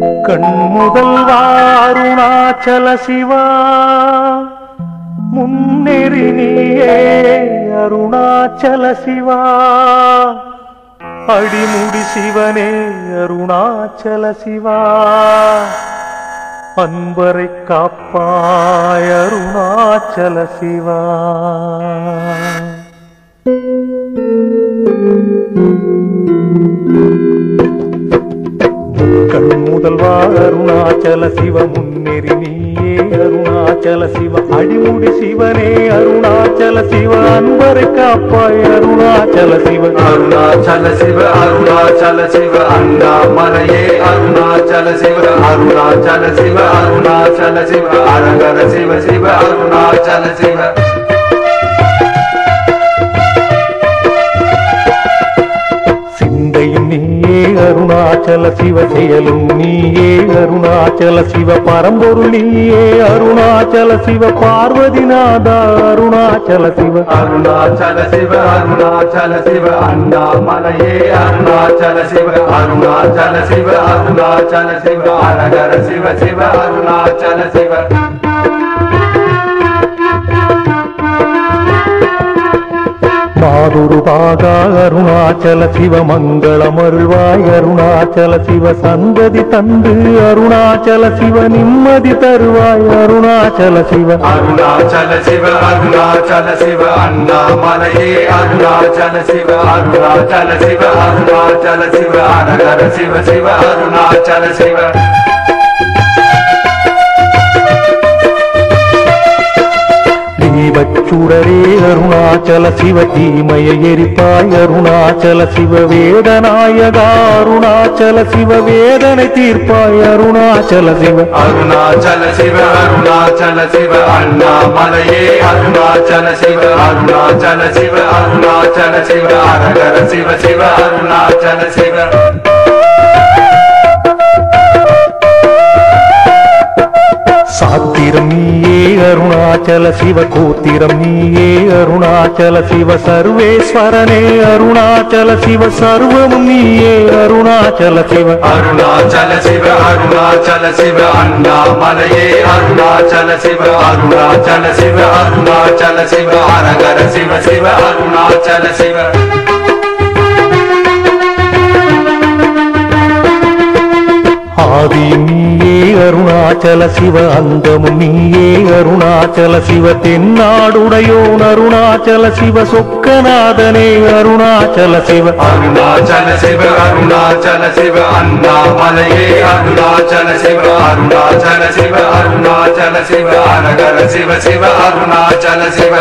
முக்கண் முதல் வாருணாச்சல சிவா முன்னெறி நீயே அருணாச்சல சிவா. அடிமுடி சிவனே அருணாச்சல சிவா அன்பரை காப்பாய் அருணாச்சல சிவா. கண் முதல்வா அருணாச்சல சிவ முன்னேறி நீயே அருணாச்சல சிவ. அடிமுடி சிவனே அருணாச்சல சிவ அன்பரை காப்பாய் அருணாச்சல சிவ. அருணாச்சல சிவ அருணாச்சல சிவ அண்ணாமலையே அருணாச்சல சிவ. அருணாச்சல சிவ அருணாச்சல சிவ அரங்கர சிவ சிவ அருணாச்சல சிவ. நீயே அருணாச்சல சிவ செயலும் நீயே அருணாச்சல சிவ பரம்பொருள் நீயே அருணாச்சல சிவ பார்வதிநாதா அருணாச்சல சிவ அருணாச்சல சிவ அருணாச்சல சிவ அண்ணாமலையே அருணாச்சல சிவ அருணாச்சல சிவ அருணாச்சல சிவ அரங்கர சிவ சிவ அருணாச்சல சிவ மாதுரு பாகா அருணாச்சல சிவ மங்களம் அருள்வாய் அருணாச்சல சிவ சந்ததி தந்து அருணாச்சல சிவ நிம்மதி தருவாய் அருணாச்சல சிவ அருணாச்சல சிவ அருணாச்சல சிவ அண்ணாமலையே அருணாச்சல சிவ அருணாச்சல சிவ அருணாச்சல சிவ அரகர சிவ சிவ அருணாச்சல சிவ தீபச்சுடரே அருணாச்சல சிவ தீமைய எரிப்பாய் அருணாச்சல சிவ வேதநாயகா அருணாச்சல சிவ வேதனை தீர்ப்பாய் அருணாச்சல சிவ. அருணாச்சல சிவ அருணாச்சல சிவ அண்ணாமலையே அருணாச்சல சிவ அருணாச்சல சிவ அருணாச்சல சிவ அரகர சிவ சிவ அருணாச்சல சிவ. சாத்திரம் நீயே அருணாச்சல சிவ கோத்திரம் நீயே அருணாச்சல சிவ சர்வேஸ்வரனே அருணாச்சல சிவ சர்வமும் நீயே அருணாச்சல சிவ அருணாச்சல சிவ அருணாச்சல சிவ அண்ணாமலையே அருணாச்சல சிவ அருணாச்சல சிவ அருணாச்சல சிவ அரகர சிவ சிவ அருணாச்சல சிவ ஆதியும் நீயே அருணாச்சல சிவ அந்தமும் நீயே அருணாச்சல சிவ தென்னாடுடையோன் அருணாச்சல சிவ சொக்கநாதனே அருணாச்சல சிவ அருணாச்சல சிவ அருணாச்சல சிவ அண்ணாமலையே அருணாச்சல சிவ அருணாச்சல சிவ அருணாச்சல சிவ அரகர சிவ சிவ அருணாச்சல சிவ.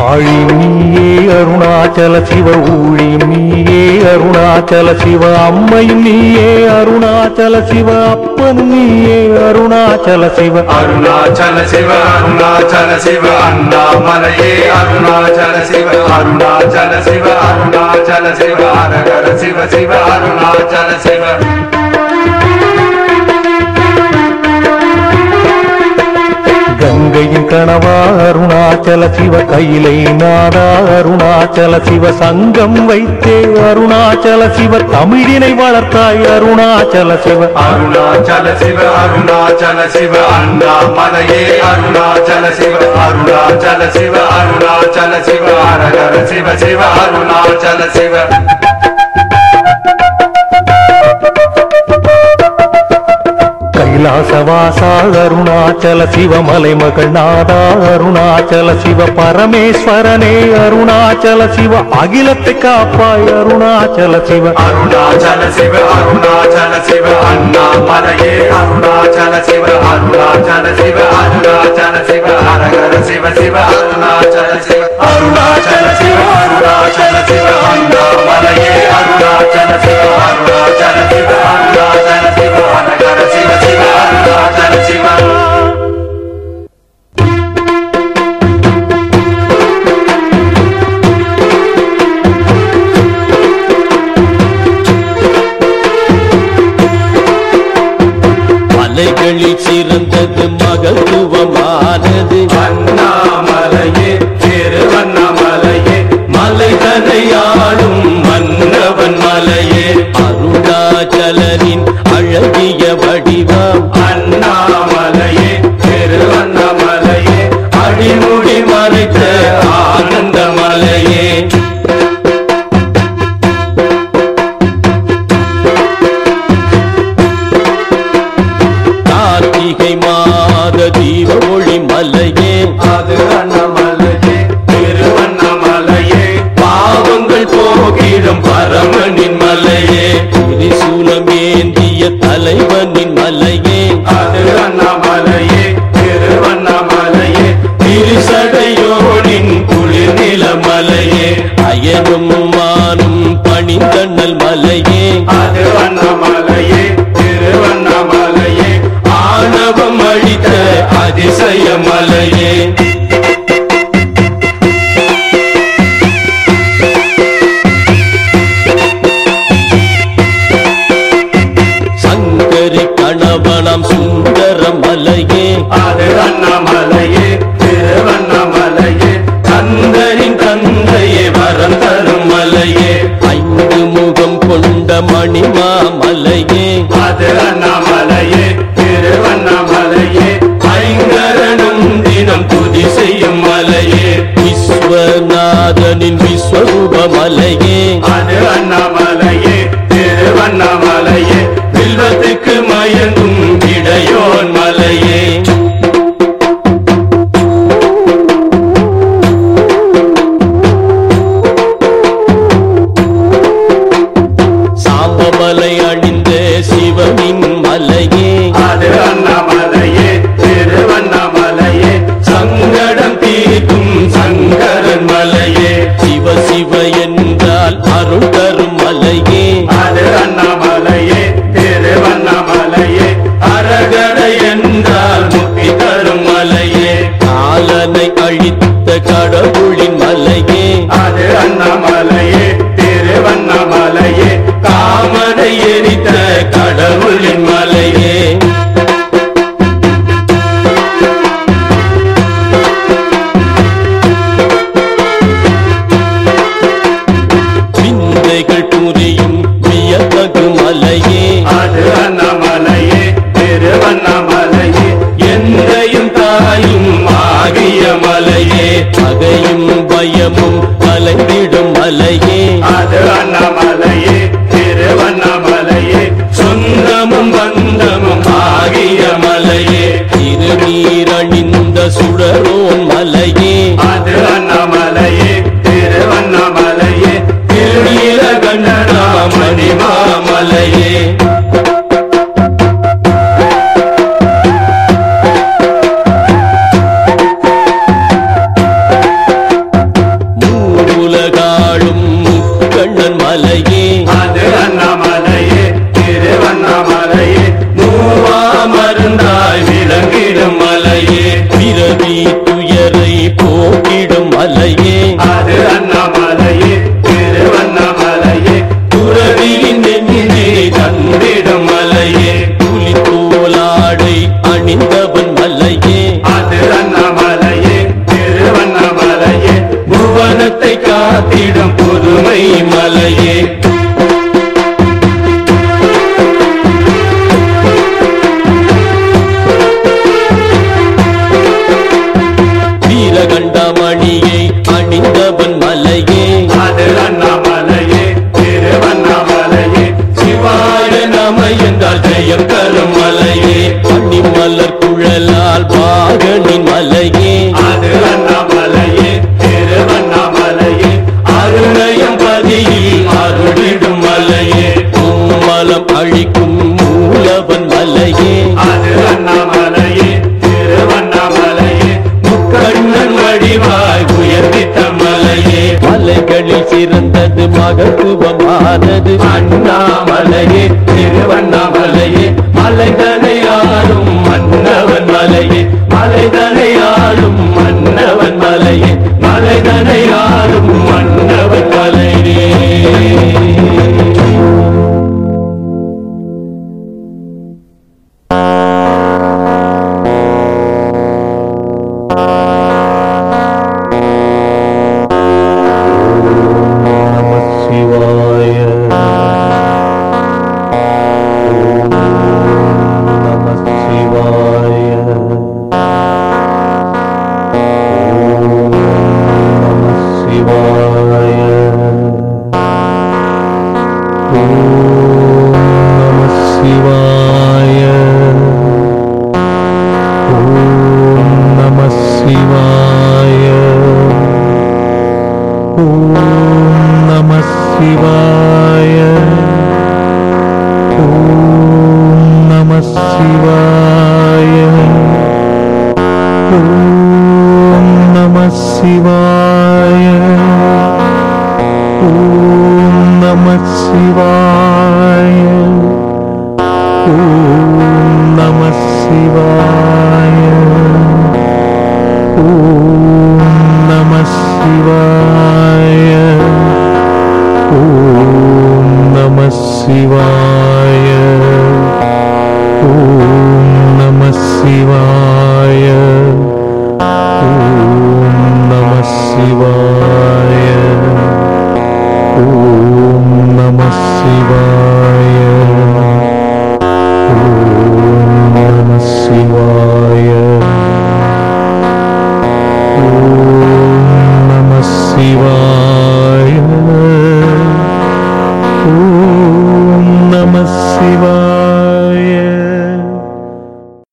நீயே அருணாச்சல சிவ ஊழியும் நீயே அருணாச்சல சிவ அம்மையும் நீயே அருணாச்சல சிவ அப்பனும் நீயே அருணாச்சல சிவ அருணாச்சல சிவ அருணாச்சல சிவ அண்ணாமலையே அருணாச்சல சிவ அருணாச்சல சிவ அருணாச்சல சிவ அரகர சிவ சிவ அருணாச்சல சிவ. கணவா அருணாச்சல சிவ கையிலை நாதா அருணாச்சல சிவ சங்கம் வைத்தே. அருணாச்சல சிவ தமிழினை வளர்த்தாய். அருணாச்சல சிவ அருணாச்சல சிவ அருணாச்சல சிவ அண்ணாமலையே. அருணாச்சல சிவ அருணாச்சல சிவ அருணாச்சல சிவ அரகர சிவ சிவ அருணாச்சல சிவ. கைலாசவாசா அருணாச்சல சிவ மலைமகள் நாதா அருணாச்சல சிவ பரமேஸ்வரனே அருணாச்சல சிவ அகிலத்தை காப்பாய் அருணாச்சல சிவ அருணாச்சல சிவ அருணாச்சல சிவ அண்ணாமலையே அருணாச்சல சிவ அருணாச்சல சிவ அருணாச்சல சிவ அரகர சிவ சிவ அருணாச்சல சிவ அருணாச்சல சிவ அருணாச்சல சிவ அண்ணாமலையே அருணாச்சல சிவ அருணாச்சல சிவ அருணாச்சல சிவ அலைகளில் சிறந்தது மகத்துவமானது. அண்ணாமலையே திருவண்ணாமலையே மலைதனை ஆளும் மன்னவன் மலையே. அருணாச்சலனின் அழகியவள் divam அதிசய மலையே அலையே அது அண்ணா காத்திடும் புதுமை மலையே. நீலகண்ட மணியை அணிந்தவன் மலையே. அது அண்ணாமலையே திருவண்ணாமலையே சிவாய நம என்றால் ஜெயம் கரும் மலையே. அண்ணி மலர் குழலால் பாகனின் மலையே. மகத்துவமானது அண்ணாமலையே திருவண்ணாமலையே மலைதனை ஆளும் மன்னவன் மலையே மலைதனை ஆளும் மன்னவன் மலையே மலைதனை ஆளும் மன்ன